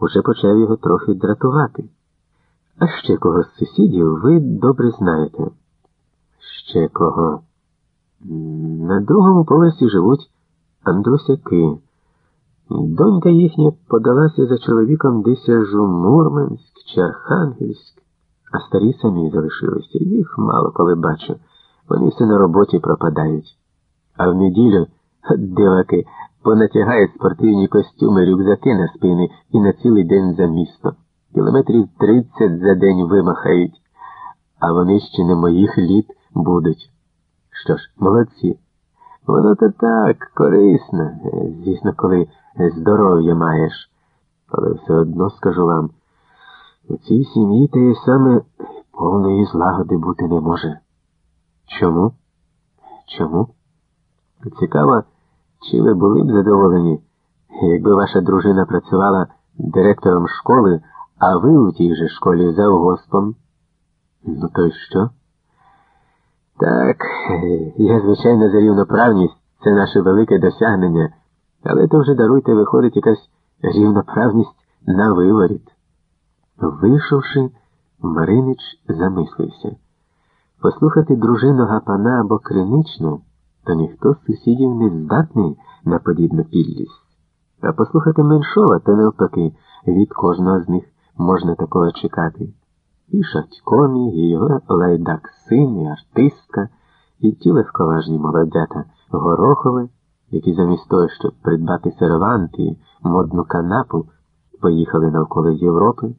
уже почав його трохи дратувати. А ще кого з сусідів ви добре знаєте. Ще кого? На другому поверсі живуть Андрусяки. Донька їхня подалася за чоловіком десь аж у Мурманськ чи Архангельськ, а старі самі залишилися. Їх мало коли бачу. Вони все на роботі пропадають. А в неділю диваки понатягають спортивні костюми, рюкзаки на спини і на цілий день за місто. Кілометрів тридцять за день вимахають, а вони ще не моїх літ будуть. Що ж, молодці. Воно то так, корисно, звісно, коли здоров'я маєш. Але все одно скажу вам, у цій сім'ї те саме повної злагоди бути не може. Чому? Чому? Цікаво, чи ви були б задоволені, якби ваша дружина працювала директором школи, а ви у тій же школі завгоспом? Ну то й що? Так, я, звичайно, за рівноправність це наше велике досягнення, але то вже даруйте, виходить якась рівноправність на виворіт. Вийшовши, Маринич замислився. Послухати дружину гапана або криничну, то ніхто з сусідів не здатний на подібну підлість. А послухати меншова, то навпаки, від кожного з них можна такого чекати. І Шатькомі, і його лайдак син, і артистка, і ті легковажні молодята Горохове, які замість того, щоб придбати сервант і модну канапу, поїхали навколо Європи,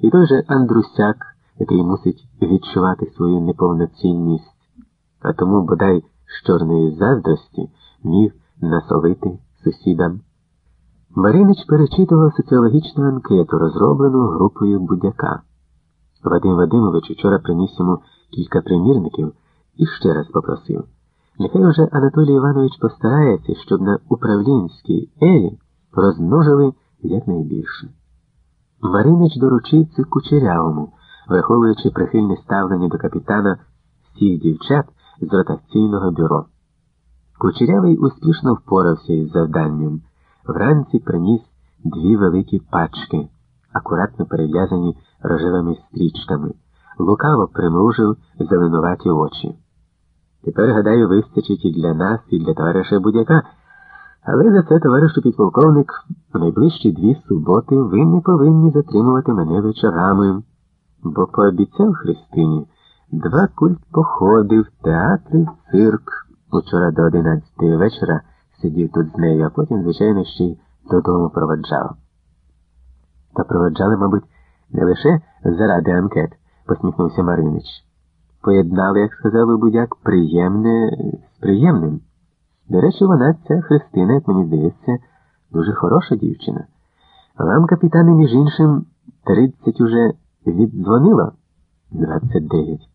і той же Андрусяк, який мусить відчувати свою неповноцінність, а тому, бодай з чорної заздрості, міг насолити сусідам. Маринич перечитував соціологічну анкету, розроблену групою будяка. Вадим Вадимович вчора приніс йому кілька примірників і ще раз попросив. Нехай уже Анатолій Іванович постарається, щоб на управлінській елі розмножили якнайбільше. Маринич доручив це кучерявому, враховуючи прихильне ставлення до капітана всіх дівчат з ротаційного бюро. Кучерявий успішно впорався із завданням. Вранці приніс дві великі пачки, акуратно перев'язані рожевими стрічками, лукаво примружив зеленуваті очі. Тепер, гадаю, вистачить і для нас, і для товариша будь-яка. Але за це, товаришу підполковник, у найближчі дві суботи ви не повинні затримувати мене вечорами, бо пообіцяв Христині два культ походи в театр в цирк. Учора до одинадцятої вечора сидів тут з нею, а потім, звичайно, ще й додому проводжав. Та проводжали, мабуть, не лише заради анкет, посміхнувся Маринич. Поєднали, як сказав будяк, приємне з приємним. До речі, вона ця Христина, як мені здається, дуже хороша дівчина. Вам, капітане, між іншим, тридцять уже віддзвонило? Двадцять дев'ять.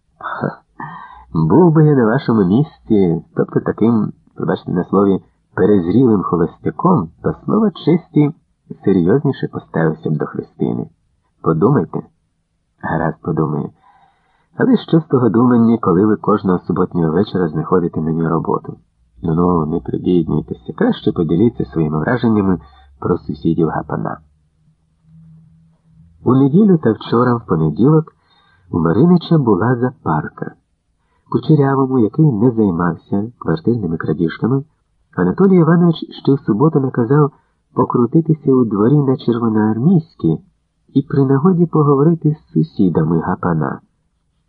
Був би я на вашому місці, тобто таким, пробачте на слові, перезрілим холостяком, то слово честі серйозніше поставився б до Христини. Подумайте, гаразд подумаю. Але що з того думання, коли ви кожного суботнього вечора знаходите мені роботу? Ну ну, не прибіднюйтеся, краще поділіться своїми враженнями про сусідів гапана. У неділю та вчора, в понеділок, у Маринича була запарка. Кучерявому, який не займався квартирними крадіжками, Анатолій Іванович ще в суботу наказав покрутитися у дворі на червоноармійській і при нагоді поговорити з сусідами гапана,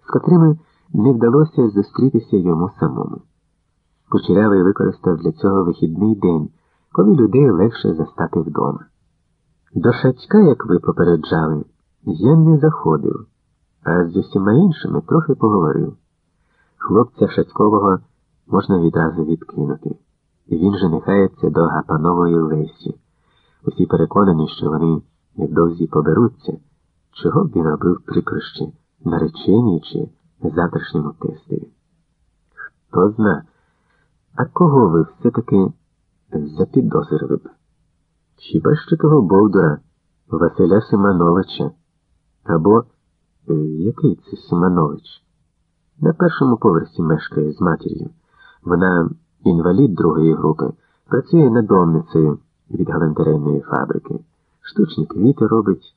з котрими не вдалося зустрітися йому самому. Кучерявий використав для цього вихідний день, коли людей легше застати вдома. До Шацька, як ви попереджали, я не заходив, а з усіма іншими трохи поговорив. Хлопця Шацькового можна відразу відкинути, і він женихається до Гапанової Лесі. Усі переконані, що вони невдовзі поберуться, чого б він робив прикрощі, нареченій чи завтрашньому тестові. Хто зна, а кого ви все-таки запідозрили б? Хіба що того Бовдура, Василя Симановича? Або який це Симанович? На першому поверсі мешкає з матір'ю. Вона інвалід другої групи, працює надомницею від галантерейної фабрики. штучні квіти робить.